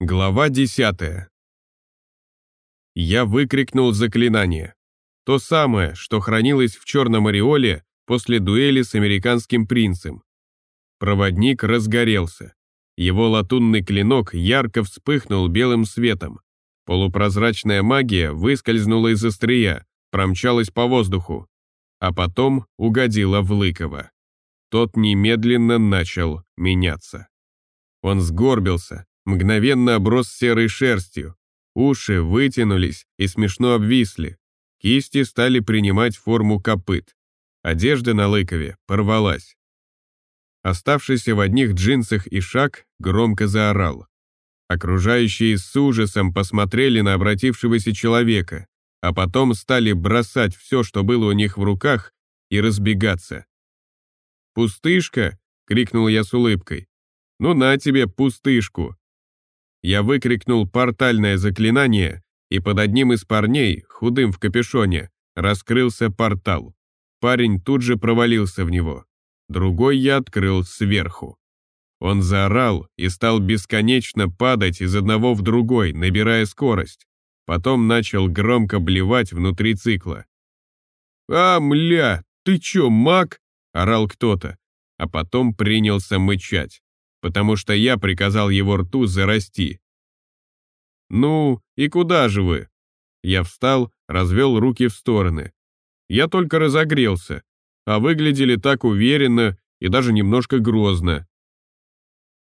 Глава 10. Я выкрикнул заклинание. То самое, что хранилось в черном ореоле после дуэли с американским принцем. Проводник разгорелся. Его латунный клинок ярко вспыхнул белым светом. Полупрозрачная магия выскользнула из острия, промчалась по воздуху, а потом угодила в Лыкова. Тот немедленно начал меняться. Он сгорбился, мгновенно оброс серой шерстью. Уши вытянулись и смешно обвисли. Кисти стали принимать форму копыт. Одежда на лыкове порвалась. Оставшийся в одних джинсах и шаг громко заорал. Окружающие с ужасом посмотрели на обратившегося человека, а потом стали бросать все, что было у них в руках, и разбегаться. «Пустышка!» — крикнул я с улыбкой. «Ну на тебе пустышку!» Я выкрикнул портальное заклинание, и под одним из парней, худым в капюшоне, раскрылся портал. Парень тут же провалился в него. Другой я открыл сверху. Он заорал и стал бесконечно падать из одного в другой, набирая скорость. Потом начал громко блевать внутри цикла. «А, мля, ты чё, маг?» — орал кто-то, а потом принялся мычать потому что я приказал его рту зарасти. «Ну, и куда же вы?» Я встал, развел руки в стороны. Я только разогрелся, а выглядели так уверенно и даже немножко грозно.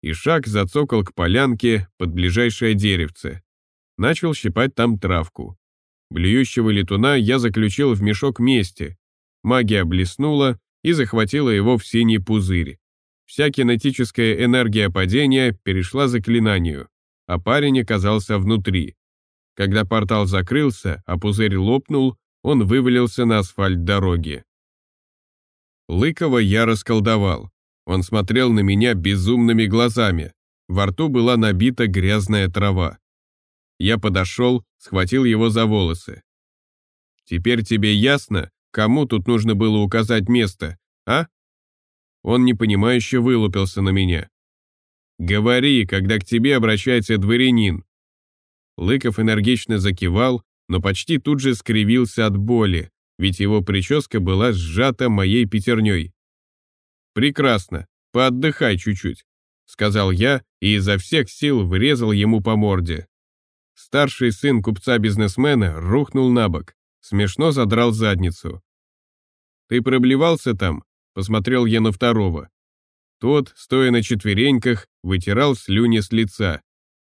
И шаг зацокал к полянке под ближайшее деревце. Начал щипать там травку. Блюющего летуна я заключил в мешок мести. Магия блеснула и захватила его в синий пузырь. Вся кинетическая энергия падения перешла заклинанию, а парень оказался внутри. Когда портал закрылся, а пузырь лопнул, он вывалился на асфальт дороги. Лыкова я расколдовал. Он смотрел на меня безумными глазами. Во рту была набита грязная трава. Я подошел, схватил его за волосы. «Теперь тебе ясно, кому тут нужно было указать место, а?» Он непонимающе вылупился на меня. «Говори, когда к тебе обращается дворянин». Лыков энергично закивал, но почти тут же скривился от боли, ведь его прическа была сжата моей пятерней. «Прекрасно, поотдыхай чуть-чуть», — сказал я и изо всех сил врезал ему по морде. Старший сын купца-бизнесмена рухнул на бок, смешно задрал задницу. «Ты проблевался там?» Посмотрел я на второго. Тот, стоя на четвереньках, вытирал слюни с лица.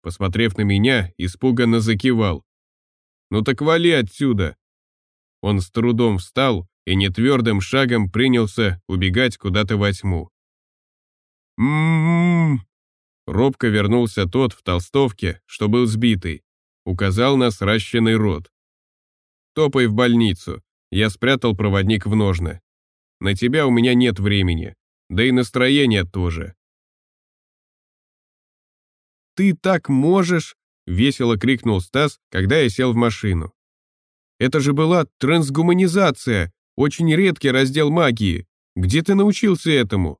Посмотрев на меня, испуганно закивал. «Ну так вали отсюда!» Он с трудом встал и нетвердым шагом принялся убегать куда-то во тьму. «М-м-м!» Робко вернулся тот в толстовке, что был сбитый. Указал на сращенный рот. «Топай в больницу!» Я спрятал проводник в ножны. На тебя у меня нет времени, да и настроения тоже. «Ты так можешь!» — весело крикнул Стас, когда я сел в машину. «Это же была трансгуманизация, очень редкий раздел магии. Где ты научился этому?»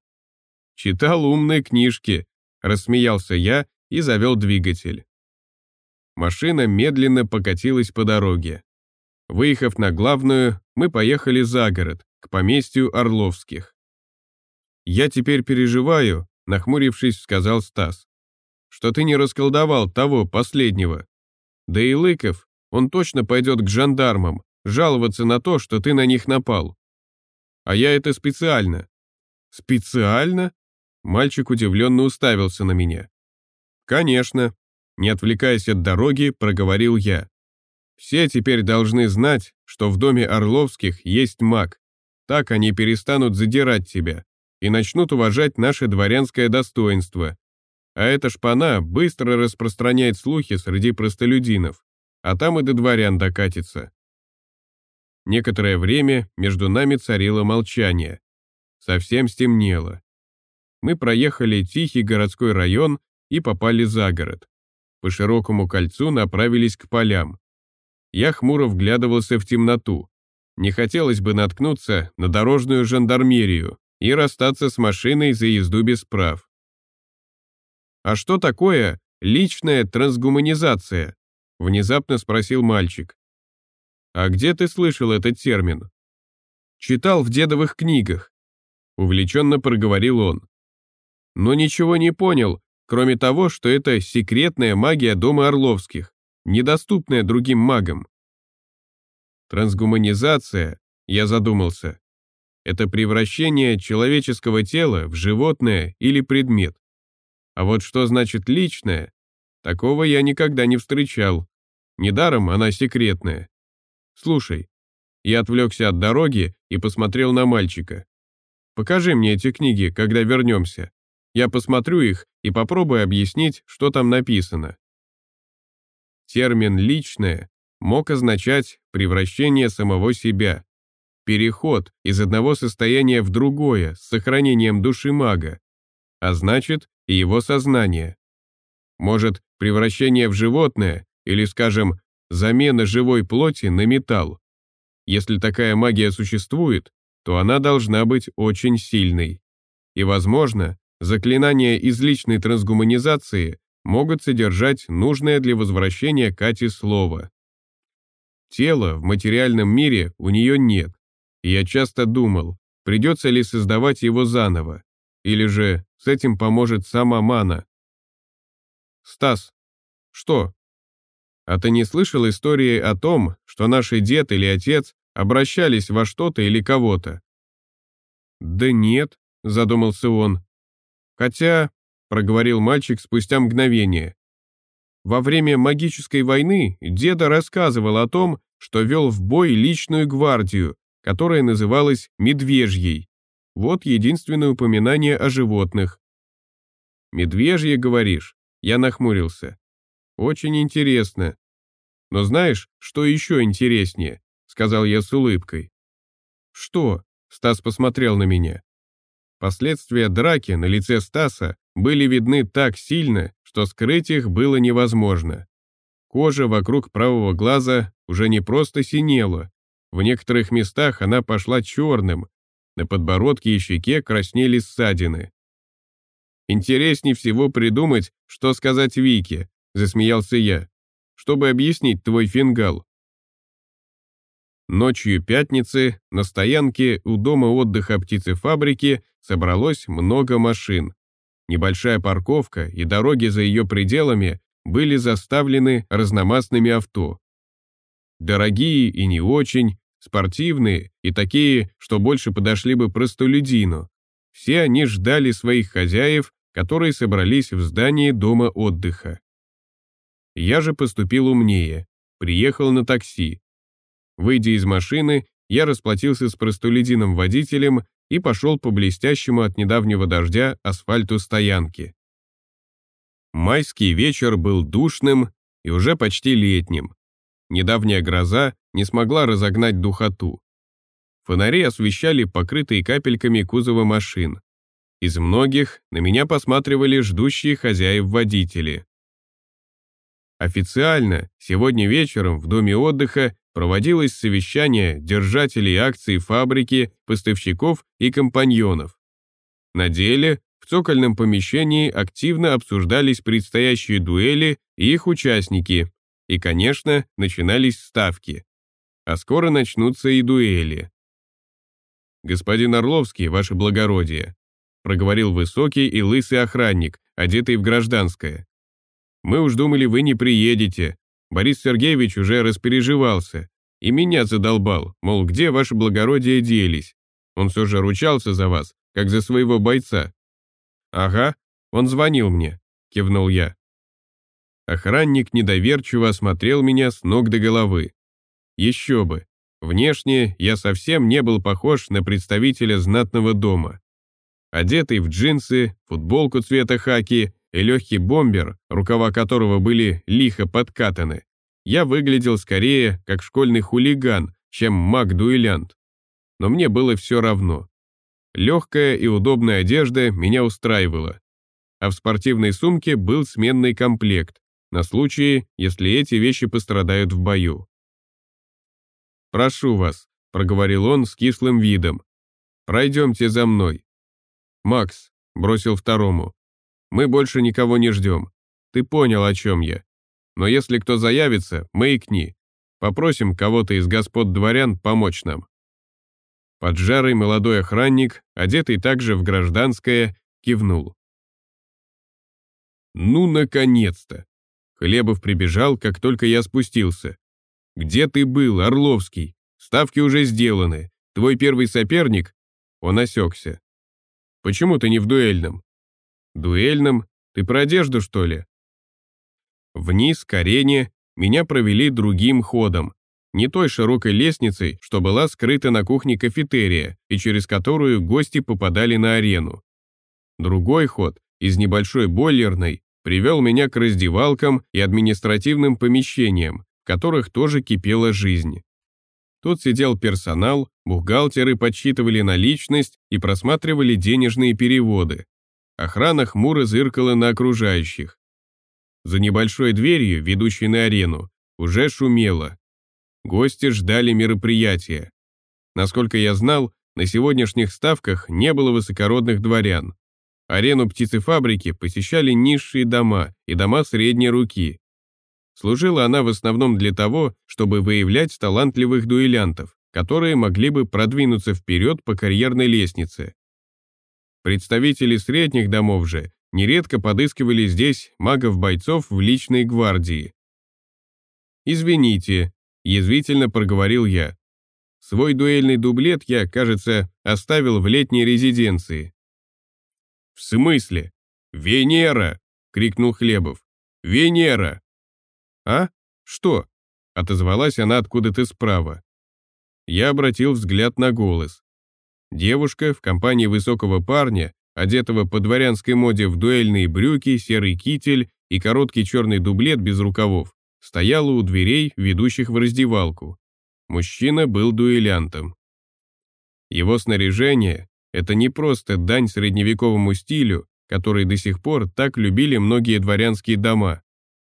«Читал умные книжки», — рассмеялся я и завел двигатель. Машина медленно покатилась по дороге. Выехав на главную, мы поехали за город, к поместью Орловских. «Я теперь переживаю», — нахмурившись, сказал Стас, «что ты не расколдовал того, последнего. Да и Лыков, он точно пойдет к жандармам, жаловаться на то, что ты на них напал. А я это специально». «Специально?» Мальчик удивленно уставился на меня. «Конечно», — не отвлекаясь от дороги, проговорил я. «Все теперь должны знать, что в доме Орловских есть маг. Так они перестанут задирать тебя и начнут уважать наше дворянское достоинство. А эта шпана быстро распространяет слухи среди простолюдинов, а там и до дворян докатится. Некоторое время между нами царило молчание. Совсем стемнело. Мы проехали тихий городской район и попали за город. По широкому кольцу направились к полям. Я хмуро вглядывался в темноту. Не хотелось бы наткнуться на дорожную жандармерию и расстаться с машиной за езду без прав. «А что такое личная трансгуманизация?» — внезапно спросил мальчик. «А где ты слышал этот термин?» «Читал в дедовых книгах», — увлеченно проговорил он. «Но ничего не понял, кроме того, что это секретная магия дома Орловских, недоступная другим магам». Трансгуманизация, я задумался, это превращение человеческого тела в животное или предмет. А вот что значит личное, такого я никогда не встречал. Недаром она секретная. Слушай, я отвлекся от дороги и посмотрел на мальчика. Покажи мне эти книги, когда вернемся. Я посмотрю их и попробую объяснить, что там написано. Термин «личное» мог означать превращение самого себя, переход из одного состояния в другое с сохранением души мага, а значит и его сознание. Может, превращение в животное или, скажем, замена живой плоти на металл. Если такая магия существует, то она должна быть очень сильной. И, возможно, заклинания из личной трансгуманизации могут содержать нужное для возвращения Кати слово. Тела в материальном мире у нее нет, я часто думал, придется ли создавать его заново, или же с этим поможет сама мана. Стас, что? А ты не слышал истории о том, что наш дед или отец обращались во что-то или кого-то? Да нет, задумался он. Хотя, проговорил мальчик спустя мгновение, во время магической войны деда рассказывал о том, что вел в бой личную гвардию, которая называлась медвежьей. Вот единственное упоминание о животных. «Медвежье, говоришь?» Я нахмурился. «Очень интересно. Но знаешь, что еще интереснее?» Сказал я с улыбкой. «Что?» Стас посмотрел на меня. Последствия драки на лице Стаса были видны так сильно, что скрыть их было невозможно. Кожа вокруг правого глаза уже не просто синела, в некоторых местах она пошла черным, на подбородке и щеке краснели ссадины. «Интереснее всего придумать, что сказать Вике», — засмеялся я, «чтобы объяснить твой фингал». Ночью пятницы на стоянке у дома отдыха птицефабрики собралось много машин. Небольшая парковка и дороги за ее пределами были заставлены разномастными авто. Дорогие и не очень, спортивные и такие, что больше подошли бы простолюдину. Все они ждали своих хозяев, которые собрались в здании дома отдыха. Я же поступил умнее, приехал на такси. Выйдя из машины, я расплатился с простолюдином водителем и пошел по блестящему от недавнего дождя асфальту стоянки. Майский вечер был душным и уже почти летним. Недавняя гроза не смогла разогнать духоту. Фонари освещали покрытые капельками кузова машин. Из многих на меня посматривали ждущие хозяев водители. Официально сегодня вечером в доме отдыха проводилось совещание держателей акций фабрики, поставщиков и компаньонов. На деле в цокольном помещении активно обсуждались предстоящие дуэли и их участники, и, конечно, начинались ставки. А скоро начнутся и дуэли. «Господин Орловский, ваше благородие», проговорил высокий и лысый охранник, одетый в гражданское. «Мы уж думали, вы не приедете. Борис Сергеевич уже распереживался. И меня задолбал, мол, где ваше благородие делись? Он все же ручался за вас, как за своего бойца». «Ага, он звонил мне», — кивнул я. Охранник недоверчиво осмотрел меня с ног до головы. Еще бы. Внешне я совсем не был похож на представителя знатного дома. Одетый в джинсы, футболку цвета хаки и легкий бомбер, рукава которого были лихо подкатаны, я выглядел скорее как школьный хулиган, чем маг-дуэлянт. Но мне было все равно. Легкая и удобная одежда меня устраивала. А в спортивной сумке был сменный комплект, на случай, если эти вещи пострадают в бою. «Прошу вас», — проговорил он с кислым видом. «Пройдемте за мной». «Макс», — бросил второму, — «мы больше никого не ждем. Ты понял, о чем я. Но если кто заявится, маякни. Попросим кого-то из господ дворян помочь нам». Поджарый молодой охранник, одетый также в гражданское, кивнул. «Ну, наконец-то!» Хлебов прибежал, как только я спустился. «Где ты был, Орловский? Ставки уже сделаны. Твой первый соперник?» Он осекся. «Почему ты не в дуэльном?» «Дуэльном? Ты про одежду, что ли?» Вниз, к арене, меня провели другим ходом, не той широкой лестницей, что была скрыта на кухне кафетерия и через которую гости попадали на арену. Другой ход, из небольшой бойлерной, привел меня к раздевалкам и административным помещениям, в которых тоже кипела жизнь. Тут сидел персонал, бухгалтеры подсчитывали наличность и просматривали денежные переводы. Охрана хмуро зыркала на окружающих. За небольшой дверью, ведущей на арену, уже шумело. Гости ждали мероприятия. Насколько я знал, на сегодняшних ставках не было высокородных дворян. Арену птицефабрики посещали низшие дома и дома средней руки. Служила она в основном для того, чтобы выявлять талантливых дуэлянтов, которые могли бы продвинуться вперед по карьерной лестнице. Представители средних домов же нередко подыскивали здесь магов-бойцов в личной гвардии. «Извините», — язвительно проговорил я. Свой дуэльный дублет я, кажется, оставил в летней резиденции. «В смысле? Венера!» — крикнул Хлебов. «Венера!» «А? Что?» — отозвалась она откуда-то справа. Я обратил взгляд на голос. Девушка в компании высокого парня, одетого по дворянской моде в дуэльные брюки, серый китель и короткий черный дублет без рукавов, стояла у дверей, ведущих в раздевалку. Мужчина был дуэлянтом. Его снаряжение это не просто дань средневековому стилю, который до сих пор так любили многие дворянские дома.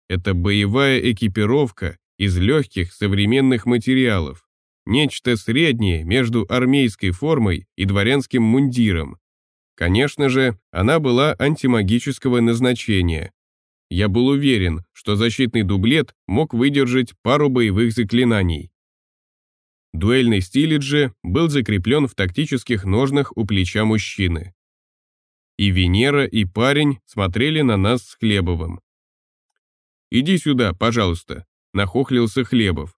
Это боевая экипировка из легких современных материалов. Нечто среднее между армейской формой и дворянским мундиром. Конечно же, она была антимагического назначения. Я был уверен, что защитный дублет мог выдержать пару боевых заклинаний. Дуэльный стилидж был закреплен в тактических ножнах у плеча мужчины. И Венера, и парень смотрели на нас с Хлебовым. «Иди сюда, пожалуйста», — нахохлился Хлебов.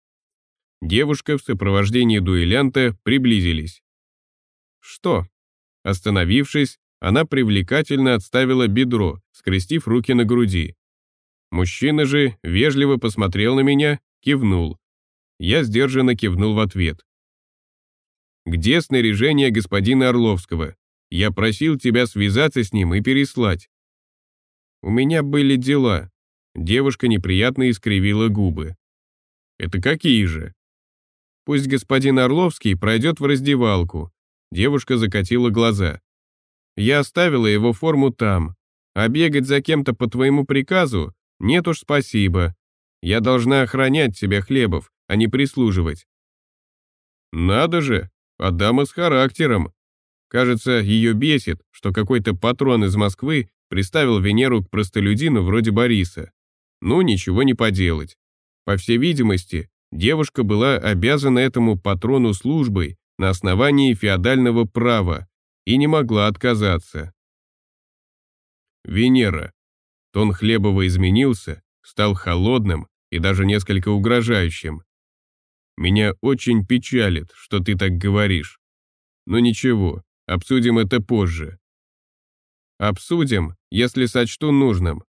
Девушка в сопровождении дуэлянта приблизились. «Что?» Остановившись, она привлекательно отставила бедро, скрестив руки на груди. Мужчина же вежливо посмотрел на меня, кивнул. Я сдержанно кивнул в ответ. «Где снаряжение господина Орловского? Я просил тебя связаться с ним и переслать». «У меня были дела». Девушка неприятно искривила губы. «Это какие же?» «Пусть господин Орловский пройдет в раздевалку». Девушка закатила глаза. «Я оставила его форму там, а бегать за кем-то по твоему приказу? Нет уж спасибо. Я должна охранять тебя, Хлебов, а не прислуживать. Надо же, а дама с характером. Кажется, ее бесит, что какой-то патрон из Москвы приставил Венеру к простолюдину вроде Бориса. Ну, ничего не поделать. По всей видимости, девушка была обязана этому патрону службой на основании феодального права и не могла отказаться. Венера. Тон Хлебова изменился, стал холодным и даже несколько угрожающим. Меня очень печалит, что ты так говоришь. Но ничего, обсудим это позже. Обсудим, если сочту нужным.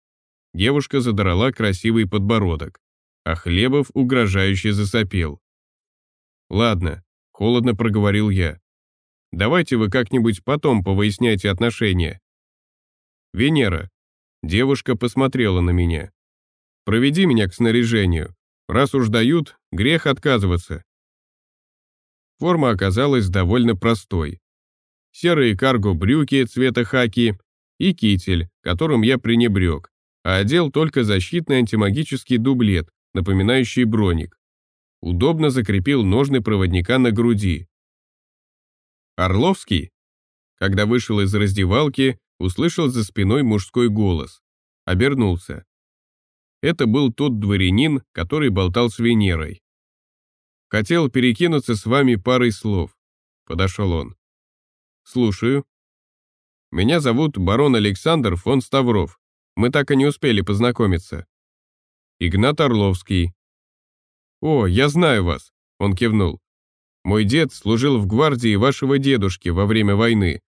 Девушка задрала красивый подбородок, а Хлебов угрожающе засопел. Ладно, холодно проговорил я. Давайте вы как-нибудь потом повыясняйте отношения. Венера. Девушка посмотрела на меня. Проведи меня к снаряжению. Раз уж дают, грех отказываться. Форма оказалась довольно простой. Серые карго-брюки цвета хаки и китель, которым я пренебрег, а одел только защитный антимагический дублет, напоминающий броник. Удобно закрепил ножны проводника на груди. Орловский, когда вышел из раздевалки, услышал за спиной мужской голос. Обернулся. Это был тот дворянин, который болтал с Венерой. «Хотел перекинуться с вами парой слов», — подошел он. «Слушаю». «Меня зовут барон Александр фон Ставров. Мы так и не успели познакомиться». «Игнат Орловский». «О, я знаю вас», — он кивнул. «Мой дед служил в гвардии вашего дедушки во время войны.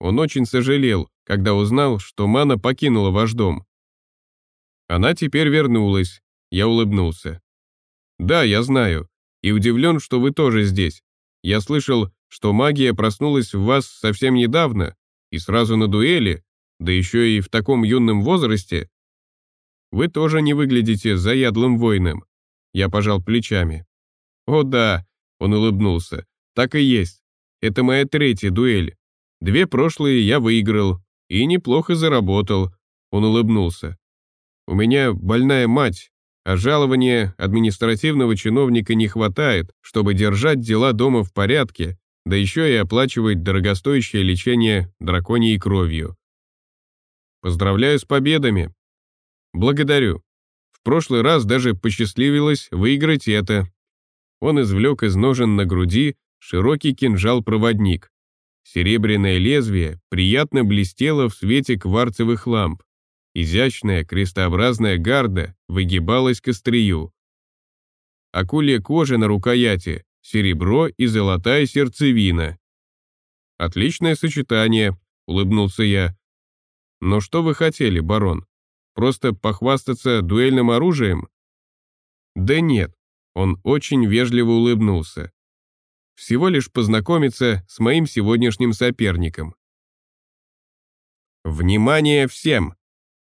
Он очень сожалел, когда узнал, что Мана покинула ваш дом. Она теперь вернулась. Я улыбнулся. Да, я знаю. И удивлен, что вы тоже здесь. Я слышал, что магия проснулась в вас совсем недавно, и сразу на дуэли, да еще и в таком юном возрасте. Вы тоже не выглядите заядлым воином. Я пожал плечами. О да, он улыбнулся. Так и есть. Это моя третья дуэль. Две прошлые я выиграл и неплохо заработал. Он улыбнулся. У меня больная мать, а жалования административного чиновника не хватает, чтобы держать дела дома в порядке, да еще и оплачивать дорогостоящее лечение драконьей кровью. Поздравляю с победами. Благодарю. В прошлый раз даже посчастливилось выиграть это. Он извлек из ножен на груди широкий кинжал-проводник. Серебряное лезвие приятно блестело в свете кварцевых ламп. Изящная крестообразная гарда выгибалась к острию. Акулья кожа на рукояти, серебро и золотая сердцевина. «Отличное сочетание», — улыбнулся я. «Но что вы хотели, барон? Просто похвастаться дуэльным оружием?» «Да нет», — он очень вежливо улыбнулся. «Всего лишь познакомиться с моим сегодняшним соперником». «Внимание всем!»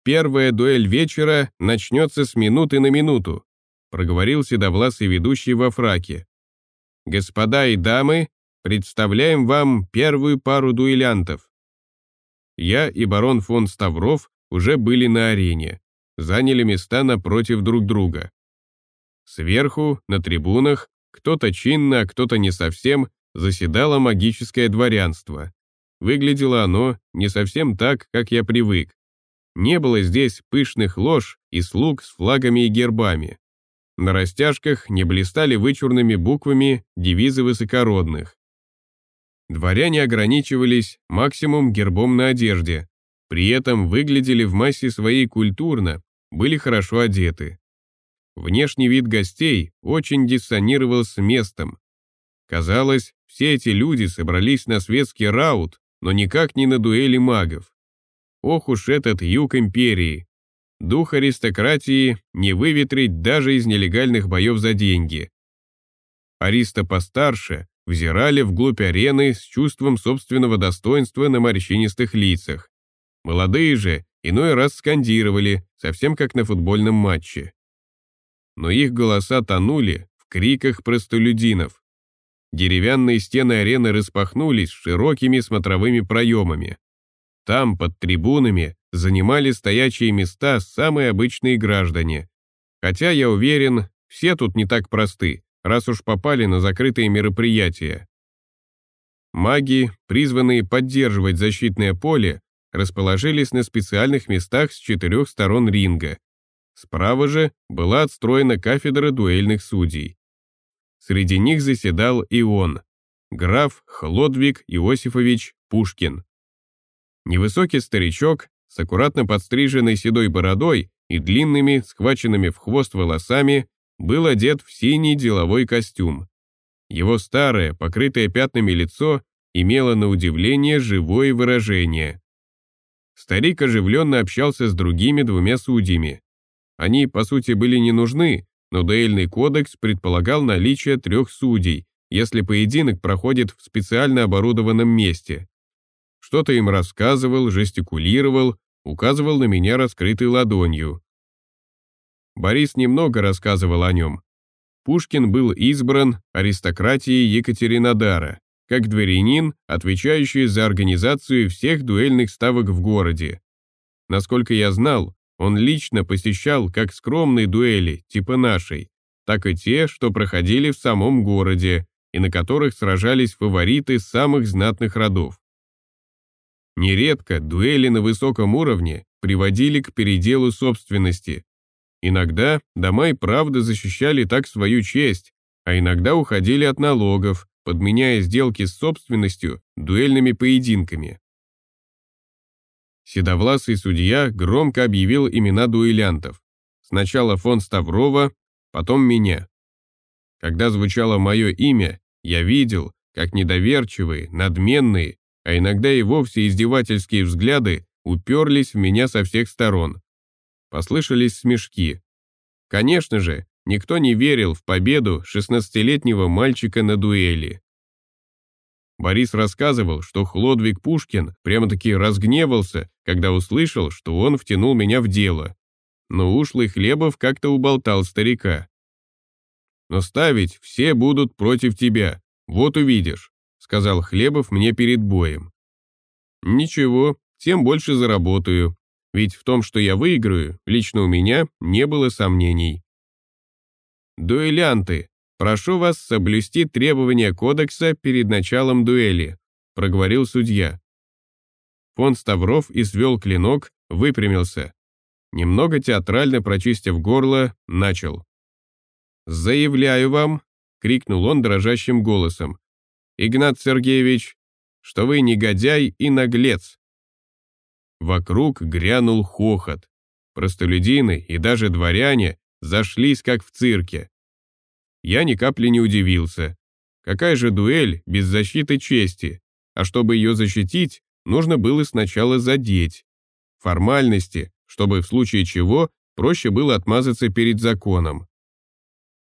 Первая дуэль вечера начнется с минуты на минуту», проговорил седовласый ведущий во фраке. «Господа и дамы, представляем вам первую пару дуэлянтов». Я и барон фон Ставров уже были на арене, заняли места напротив друг друга. Сверху, на трибунах, кто-то чинно, а кто-то не совсем, заседало магическое дворянство. Выглядело оно не совсем так, как я привык. Не было здесь пышных лож и слуг с флагами и гербами. На растяжках не блистали вычурными буквами девизы высокородных. Дворяне ограничивались максимум гербом на одежде, при этом выглядели в массе своей культурно, были хорошо одеты. Внешний вид гостей очень диссонировал с местом. Казалось, все эти люди собрались на светский раут, но никак не на дуэли магов. Ох уж этот юг империи. Дух аристократии не выветрить даже из нелегальных боев за деньги. Ариста постарше взирали вглубь арены с чувством собственного достоинства на морщинистых лицах. Молодые же иной раз скандировали, совсем как на футбольном матче. Но их голоса тонули в криках простолюдинов. Деревянные стены арены распахнулись широкими смотровыми проемами. Там, под трибунами, занимали стоячие места самые обычные граждане. Хотя, я уверен, все тут не так просты, раз уж попали на закрытые мероприятия. Маги, призванные поддерживать защитное поле, расположились на специальных местах с четырех сторон ринга. Справа же была отстроена кафедра дуэльных судей. Среди них заседал и он, граф Хлодвиг Иосифович Пушкин. Невысокий старичок с аккуратно подстриженной седой бородой и длинными, схваченными в хвост волосами, был одет в синий деловой костюм. Его старое, покрытое пятнами лицо имело на удивление живое выражение. Старик оживленно общался с другими двумя судьями. Они, по сути, были не нужны, но дуэльный кодекс предполагал наличие трех судей, если поединок проходит в специально оборудованном месте что-то им рассказывал, жестикулировал, указывал на меня раскрытой ладонью. Борис немного рассказывал о нем. Пушкин был избран аристократией Екатеринодара, как дворянин, отвечающий за организацию всех дуэльных ставок в городе. Насколько я знал, он лично посещал как скромные дуэли, типа нашей, так и те, что проходили в самом городе и на которых сражались фавориты самых знатных родов. Нередко дуэли на высоком уровне приводили к переделу собственности. Иногда дома и правда защищали так свою честь, а иногда уходили от налогов, подменяя сделки с собственностью дуэльными поединками. Седовласый судья громко объявил имена дуэлянтов. Сначала фон Ставрова, потом меня. Когда звучало мое имя, я видел, как недоверчивые, надменные, а иногда и вовсе издевательские взгляды уперлись в меня со всех сторон. Послышались смешки. Конечно же, никто не верил в победу 16-летнего мальчика на дуэли. Борис рассказывал, что Хлодвиг Пушкин прямо-таки разгневался, когда услышал, что он втянул меня в дело. Но ушлый Хлебов как-то уболтал старика. «Но ставить все будут против тебя, вот увидишь», сказал Хлебов мне перед боем. «Ничего, тем больше заработаю, ведь в том, что я выиграю, лично у меня не было сомнений. «Дуэлянты, прошу вас соблюсти требования кодекса перед началом дуэли», проговорил судья. Фон Ставров и свел клинок, выпрямился. Немного театрально прочистив горло, начал. «Заявляю вам», — крикнул он дрожащим голосом, «Игнат Сергеевич, что вы негодяй и наглец, Вокруг грянул хохот. Простолюдины и даже дворяне зашлись как в цирке. Я ни капли не удивился. Какая же дуэль без защиты чести? А чтобы ее защитить, нужно было сначала задеть. Формальности, чтобы в случае чего проще было отмазаться перед законом.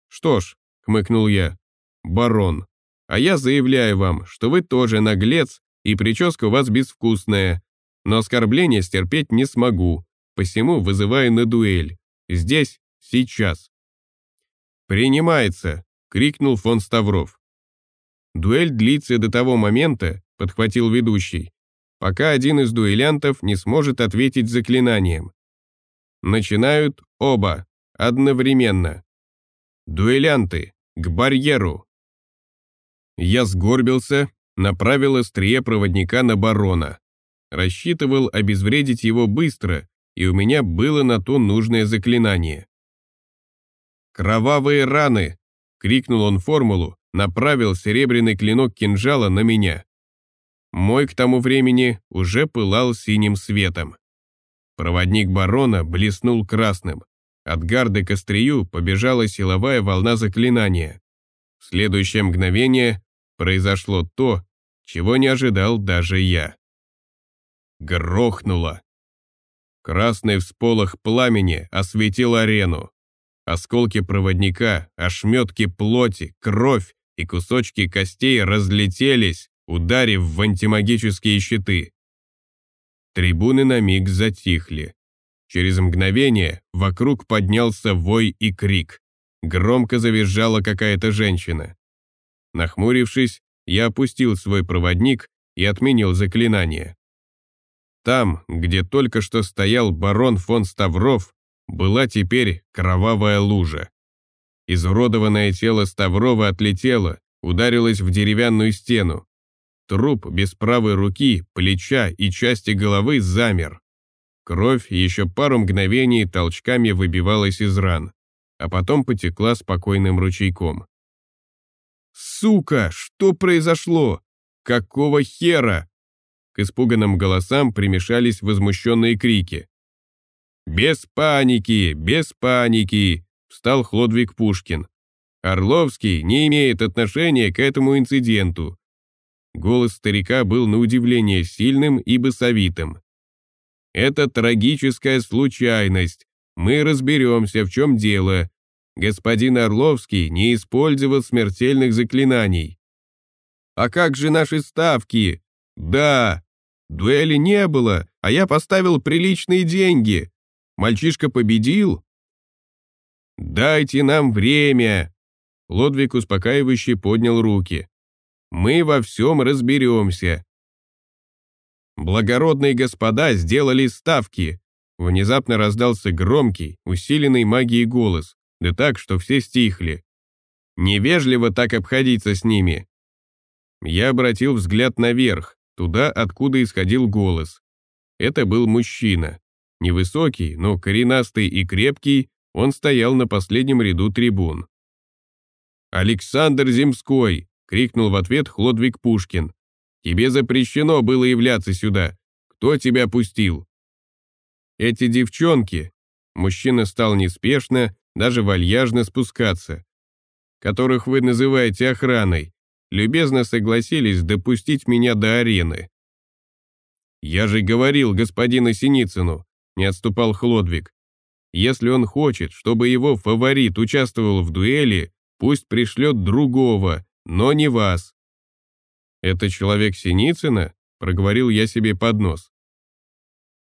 «Что ж», — хмыкнул я, — «барон, а я заявляю вам, что вы тоже наглец, и прическа у вас безвкусная, но оскорбления стерпеть не смогу, посему вызываю на дуэль. Здесь, сейчас. «Принимается!» — крикнул фон Ставров. «Дуэль длится до того момента», — подхватил ведущий, пока один из дуэлянтов не сможет ответить заклинанием. Начинают оба, одновременно. Дуэлянты, к барьеру. Я сгорбился, направил острие проводника на барона. Рассчитывал обезвредить его быстро, и у меня было на то нужное заклинание. «Кровавые раны!» — крикнул он формулу, направил серебряный клинок кинжала на меня. Мой к тому времени уже пылал синим светом. Проводник барона блеснул красным. От гарды к острию побежала силовая волна заклинания. В следующее мгновение произошло то, чего не ожидал даже я грохнуло. Красный всполох пламени осветил арену. Осколки проводника, ошметки плоти, кровь и кусочки костей разлетелись, ударив в антимагические щиты. Трибуны на миг затихли. Через мгновение вокруг поднялся вой и крик. Громко завизжала какая-то женщина. Нахмурившись, я опустил свой проводник и отменил заклинание. Там, где только что стоял барон фон Ставров, была теперь кровавая лужа. Изуродованное тело Ставрова отлетело, ударилось в деревянную стену. Труп без правой руки, плеча и части головы замер. Кровь еще пару мгновений толчками выбивалась из ран, а потом потекла спокойным ручейком. «Сука, что произошло? Какого хера?» К испуганным голосам примешались возмущенные крики. «Без паники! Без паники!» — встал Хлодвиг Пушкин. «Орловский не имеет отношения к этому инциденту». Голос старика был на удивление сильным и басовитым. «Это трагическая случайность. Мы разберемся, в чем дело. Господин Орловский не использовал смертельных заклинаний». «А как же наши ставки?» «Да, дуэли не было, а я поставил приличные деньги. Мальчишка победил?» «Дайте нам время!» Лодвиг успокаивающе поднял руки. «Мы во всем разберемся». Благородные господа сделали ставки. Внезапно раздался громкий, усиленный магией голос, да так, что все стихли. Невежливо так обходиться с ними. Я обратил взгляд наверх туда, откуда исходил голос. Это был мужчина. Невысокий, но коренастый и крепкий, Он стоял на последнем ряду трибун. «Александр Земской!» — крикнул в ответ Хлодвиг Пушкин. «Тебе запрещено было являться сюда. Кто тебя пустил?» «Эти девчонки!» Мужчина стал неспешно, даже вальяжно спускаться. «Которых вы называете охраной, любезно согласились допустить меня до арены. «Я же говорил господину Синицыну», — не отступал Хлодвиг. «Если он хочет, чтобы его фаворит участвовал в дуэли, пусть пришлет другого, но не вас». «Это человек Синицына?» — проговорил я себе под нос.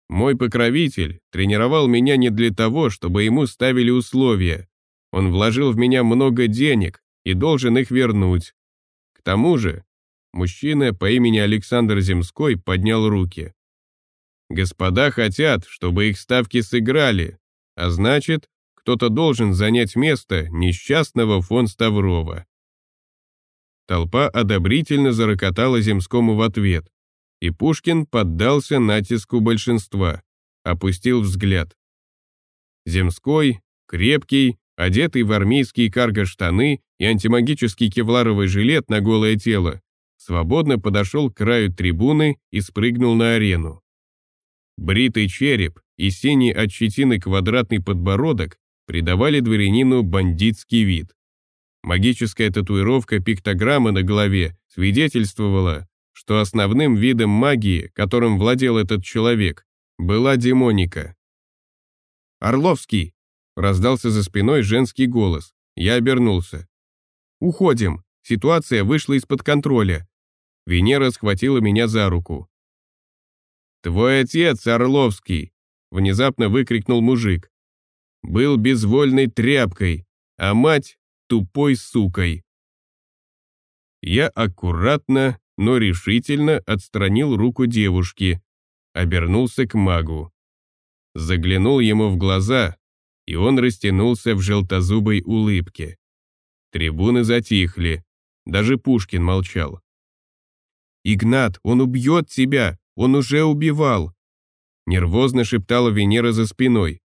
«Мой покровитель тренировал меня не для того, чтобы ему ставили условия. Он вложил в меня много денег и должен их вернуть. К тому же Мужчина по имени Александр Земской поднял руки. «Господа хотят, чтобы их ставки сыграли, а значит, кто-то должен занять место несчастного фон Ставрова». Толпа одобрительно зарокотала Земскому в ответ, и Пушкин поддался натиску большинства, опустил взгляд. Земской, крепкий, одетый в армейские карго-штаны и антимагический кевларовый жилет на голое тело, свободно подошел к краю трибуны и спрыгнул на арену. Бритый череп и синий от щетины квадратный подбородок придавали дворянину бандитский вид. Магическая татуировка пиктограммы на голове свидетельствовала, что основным видом магии, которым владел этот человек, была демоника. «Орловский!» — раздался за спиной женский голос. Я обернулся. «Уходим. Ситуация вышла из-под контроля. Венера схватила меня за руку. «Твой отец, Орловский!» — внезапно выкрикнул мужик. «Был безвольной тряпкой, а мать — тупой сукой». Я аккуратно, но решительно отстранил руку девушки, обернулся к магу. Заглянул ему в глаза, и он растянулся в желтозубой улыбке. Трибуны затихли, даже Пушкин молчал. «Игнат, он убьет тебя! Он уже убивал!» Нервозно шептала Венера за спиной.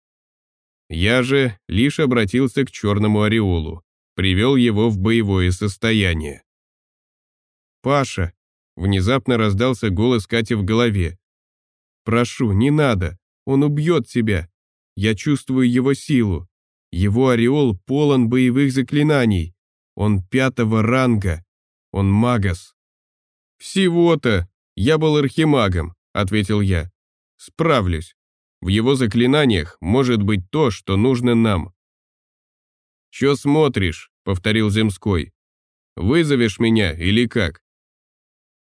Я же лишь обратился к черному ореолу, привел его в боевое состояние. «Паша!» — внезапно раздался голос Кати в голове. «Прошу, не надо! Он убьет тебя! Я чувствую его силу! Его ореол полон боевых заклинаний! Он пятого ранга! Он магас!» «Всего-то! Я был архимагом», — ответил я. «Справлюсь. В его заклинаниях может быть то, что нужно нам». «Чё смотришь?» — повторил Земской. «Вызовешь меня или как?»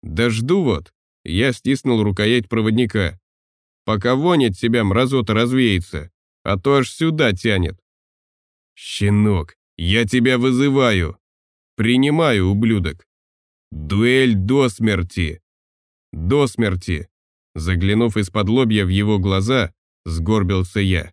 «Да жду вот», — я стиснул рукоять проводника. «Пока вонь от тебя мразота развеется, а то аж сюда тянет». «Щенок, я тебя вызываю!» «Принимаю, ублюдок!» Дуэль до смерти! До смерти! Заглянув из-под лобья в его глаза, сгорбился я.